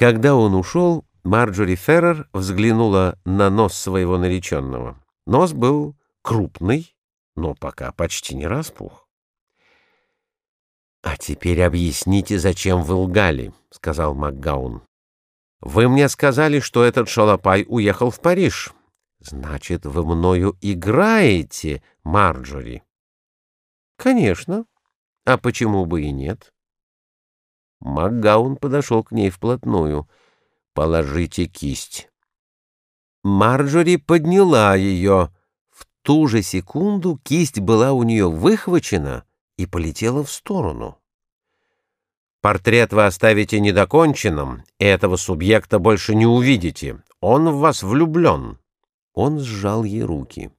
Когда он ушел, Марджори Феррер взглянула на нос своего нареченного. Нос был крупный, но пока почти не распух. «А теперь объясните, зачем вы лгали», — сказал МакГаун. «Вы мне сказали, что этот шалопай уехал в Париж. Значит, вы мною играете, Марджори?» «Конечно. А почему бы и нет?» МакГаун подошел к ней вплотную. «Положите кисть». Марджори подняла ее. В ту же секунду кисть была у нее выхвачена и полетела в сторону. «Портрет вы оставите недоконченным, и этого субъекта больше не увидите. Он в вас влюблен». Он сжал ей руки.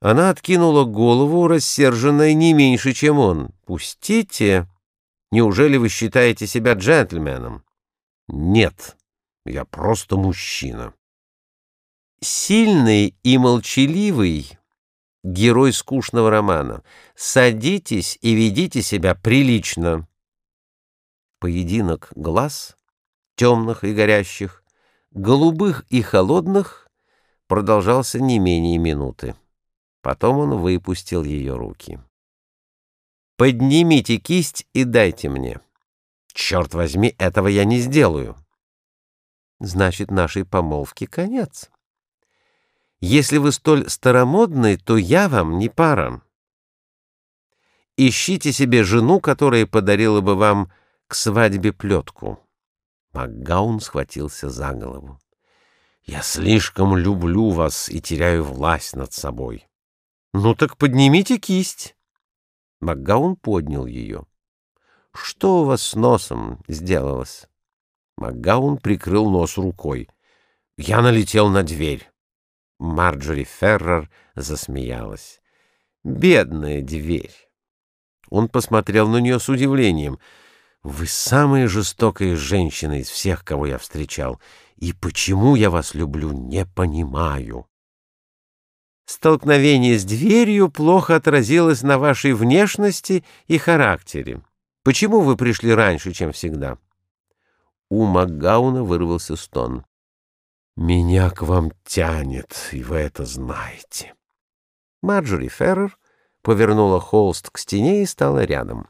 Она откинула голову, рассерженная не меньше, чем он. «Пустите!» Неужели вы считаете себя джентльменом? Нет, я просто мужчина. Сильный и молчаливый герой скучного романа. Садитесь и ведите себя прилично. Поединок глаз, темных и горящих, голубых и холодных, продолжался не менее минуты. Потом он выпустил ее руки. Поднимите кисть и дайте мне. Черт возьми, этого я не сделаю. Значит, нашей помолвке конец. Если вы столь старомодны, то я вам не пара. Ищите себе жену, которая подарила бы вам к свадьбе плетку. Макгаун схватился за голову. Я слишком люблю вас и теряю власть над собой. Ну так поднимите кисть. Макгаун поднял ее. «Что у вас с носом сделалось?» Макгаун прикрыл нос рукой. «Я налетел на дверь». Марджори Феррер засмеялась. «Бедная дверь!» Он посмотрел на нее с удивлением. «Вы самая жестокая женщина из всех, кого я встречал, и почему я вас люблю, не понимаю». Столкновение с дверью плохо отразилось на вашей внешности и характере. Почему вы пришли раньше, чем всегда?» У Макгауна вырвался стон. «Меня к вам тянет, и вы это знаете». Марджори Феррер повернула холст к стене и стала рядом.